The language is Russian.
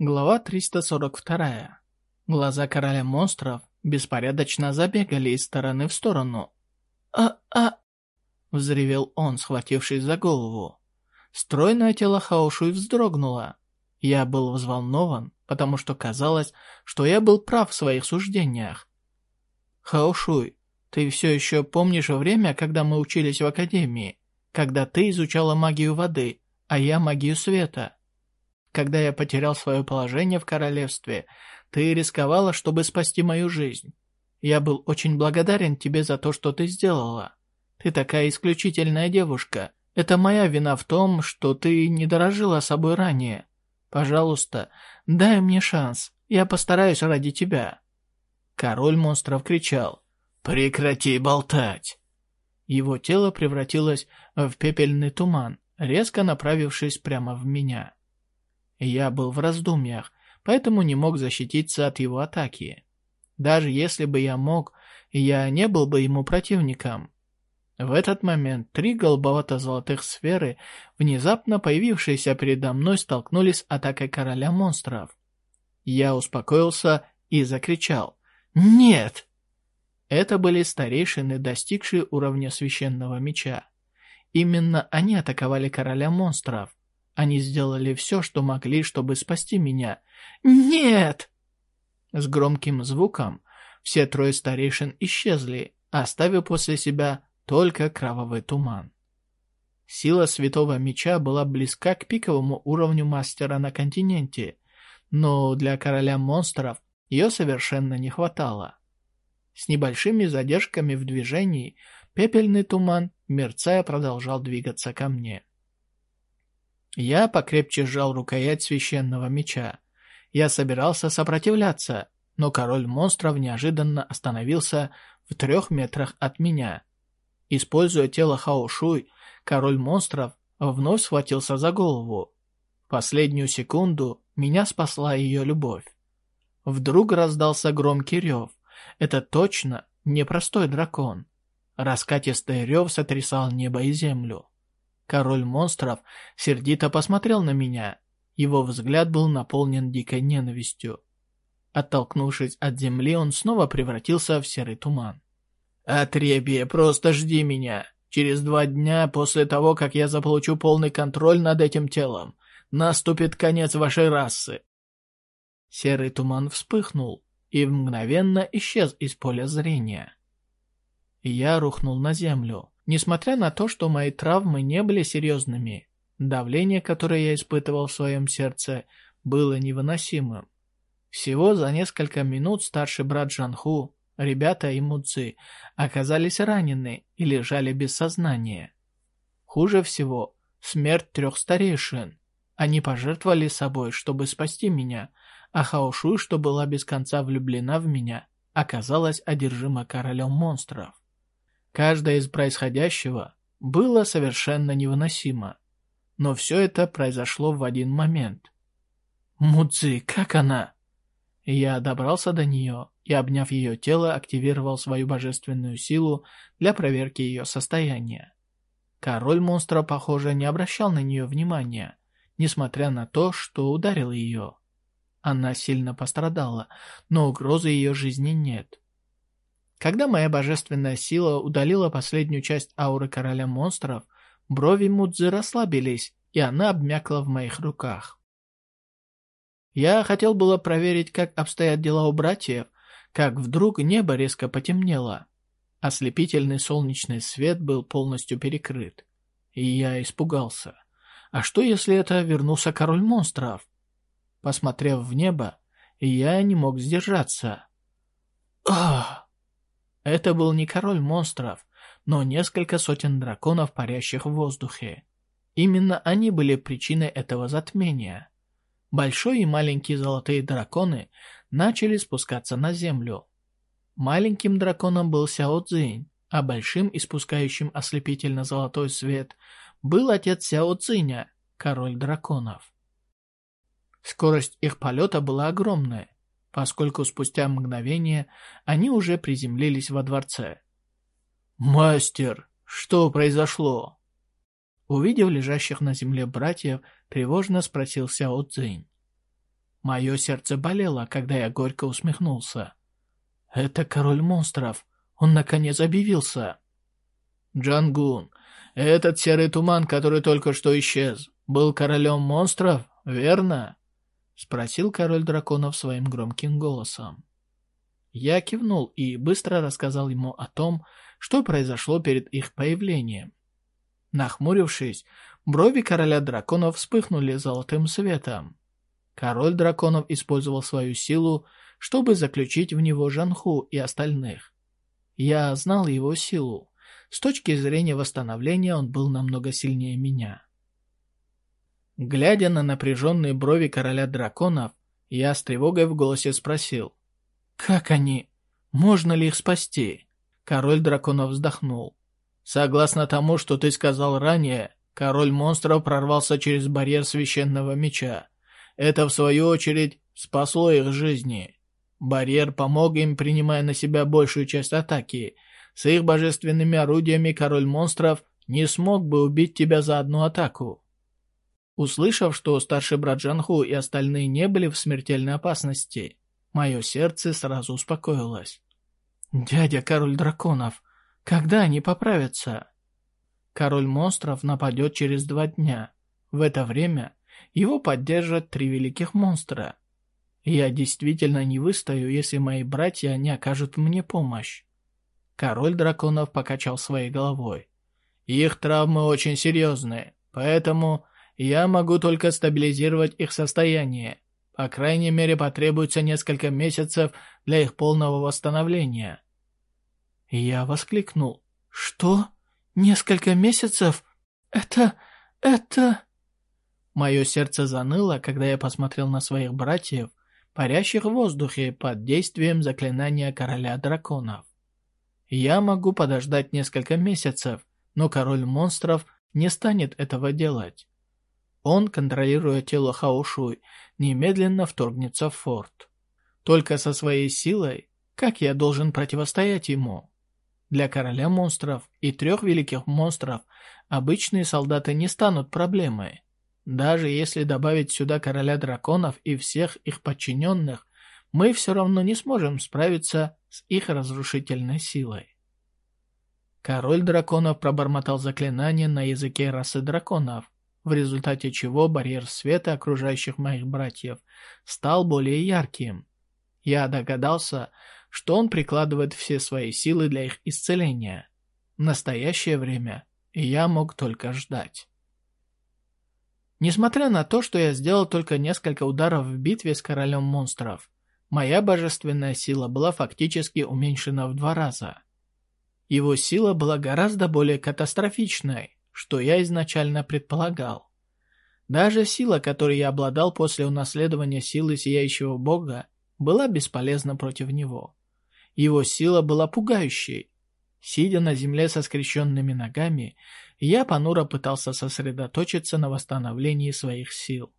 Глава 342. Глаза короля монстров беспорядочно забегали из стороны в сторону. «А-а!» — взревел он, схватившись за голову. Стройное тело Хаошуй вздрогнуло. Я был взволнован, потому что казалось, что я был прав в своих суждениях. «Хаошуй, ты все еще помнишь время, когда мы учились в академии, когда ты изучала магию воды, а я магию света?» Когда я потерял свое положение в королевстве, ты рисковала, чтобы спасти мою жизнь. Я был очень благодарен тебе за то, что ты сделала. Ты такая исключительная девушка. Это моя вина в том, что ты не дорожила собой ранее. Пожалуйста, дай мне шанс. Я постараюсь ради тебя». Король монстров кричал. «Прекрати болтать!» Его тело превратилось в пепельный туман, резко направившись прямо в меня. Я был в раздумьях, поэтому не мог защититься от его атаки. Даже если бы я мог, я не был бы ему противником. В этот момент три голубовато-золотых сферы, внезапно появившиеся передо мной, столкнулись с атакой короля монстров. Я успокоился и закричал «Нет!». Это были старейшины, достигшие уровня священного меча. Именно они атаковали короля монстров. Они сделали все, что могли, чтобы спасти меня. «Нет!» С громким звуком все трое старейшин исчезли, оставив после себя только кровавый туман. Сила Святого Меча была близка к пиковому уровню мастера на континенте, но для короля монстров ее совершенно не хватало. С небольшими задержками в движении пепельный туман, мерцая, продолжал двигаться ко мне. Я покрепче сжал рукоять священного меча. Я собирался сопротивляться, но король монстров неожиданно остановился в трех метрах от меня. Используя тело Хаошуй, король монстров вновь схватился за голову. Последнюю секунду меня спасла ее любовь. Вдруг раздался громкий рев. Это точно непростой дракон. Раскатистый рев сотрясал небо и землю. Король монстров сердито посмотрел на меня. Его взгляд был наполнен дикой ненавистью. Оттолкнувшись от земли, он снова превратился в серый туман. «Отребье, просто жди меня. Через два дня после того, как я заполучу полный контроль над этим телом, наступит конец вашей расы». Серый туман вспыхнул и мгновенно исчез из поля зрения. Я рухнул на землю. Несмотря на то, что мои травмы не были серьезными, давление, которое я испытывал в своем сердце, было невыносимым. Всего за несколько минут старший брат Жанху, ребята и Муци оказались ранены и лежали без сознания. Хуже всего смерть трех старейшин. Они пожертвовали собой, чтобы спасти меня, а Хаошу, что была без конца влюблена в меня, оказалась одержима королем монстров. Каждое из происходящего было совершенно невыносимо. Но все это произошло в один момент. «Мудзи, как она?» Я добрался до нее и, обняв ее тело, активировал свою божественную силу для проверки ее состояния. Король монстра, похоже, не обращал на нее внимания, несмотря на то, что ударил ее. Она сильно пострадала, но угрозы ее жизни нет. Когда моя божественная сила удалила последнюю часть ауры короля монстров, брови Мудзы расслабились, и она обмякла в моих руках. Я хотел было проверить, как обстоят дела у братьев, как вдруг небо резко потемнело. Ослепительный солнечный свет был полностью перекрыт. И я испугался. А что, если это вернулся король монстров? Посмотрев в небо, я не мог сдержаться. Ах! Это был не король монстров, но несколько сотен драконов, парящих в воздухе. Именно они были причиной этого затмения. Большой и маленький золотые драконы начали спускаться на землю. Маленьким драконом был Сяо Цзинь, а большим, испускающим ослепительно-золотой свет, был отец Сяо Цзиня, король драконов. Скорость их полета была огромная, поскольку спустя мгновение они уже приземлились во дворце. «Мастер, что произошло?» Увидев лежащих на земле братьев, тревожно спросил Сяо Цзинь. Мое сердце болело, когда я горько усмехнулся. «Это король монстров. Он наконец объявился». «Джангун, этот серый туман, который только что исчез, был королем монстров, верно?» Спросил король драконов своим громким голосом. Я кивнул и быстро рассказал ему о том, что произошло перед их появлением. Нахмурившись, брови короля драконов вспыхнули золотым светом. Король драконов использовал свою силу, чтобы заключить в него Жанху и остальных. Я знал его силу. С точки зрения восстановления он был намного сильнее меня. Глядя на напряженные брови короля драконов, я с тревогой в голосе спросил. «Как они? Можно ли их спасти?» Король драконов вздохнул. «Согласно тому, что ты сказал ранее, король монстров прорвался через барьер священного меча. Это, в свою очередь, спасло их жизни. Барьер помог им, принимая на себя большую часть атаки. С их божественными орудиями король монстров не смог бы убить тебя за одну атаку. Услышав, что старший брат Джанху и остальные не были в смертельной опасности, мое сердце сразу успокоилось. «Дядя король драконов, когда они поправятся?» Король монстров нападет через два дня. В это время его поддержат три великих монстра. Я действительно не выстою, если мои братья не окажут мне помощь. Король драконов покачал своей головой. Их травмы очень серьезные, поэтому я могу только стабилизировать их состояние. По крайней мере, потребуется несколько месяцев для их полного восстановления. Я воскликнул. «Что? Несколько месяцев? Это... это...» Мое сердце заныло, когда я посмотрел на своих братьев, парящих в воздухе под действием заклинания короля драконов. Я могу подождать несколько месяцев, но король монстров не станет этого делать. Он, контролируя тело Хаошуй, немедленно вторгнется в форт. Только со своей силой, как я должен противостоять ему? Для короля монстров и трех великих монстров обычные солдаты не станут проблемой. Даже если добавить сюда короля драконов и всех их подчиненных, мы все равно не сможем справиться с их разрушительной силой. Король драконов пробормотал заклинание на языке расы драконов, в результате чего барьер света окружающих моих братьев стал более ярким. Я догадался, что он прикладывает все свои силы для их исцеления. В настоящее время я мог только ждать. Несмотря на то, что я сделал только несколько ударов в битве с королем монстров, моя божественная сила была фактически уменьшена в два раза. Его сила была гораздо более катастрофичной, что я изначально предполагал. Даже сила, которой я обладал после унаследования силы Сияющего Бога, была бесполезна против него. Его сила была пугающей. Сидя на земле со скрещенными ногами, я понуро пытался сосредоточиться на восстановлении своих сил.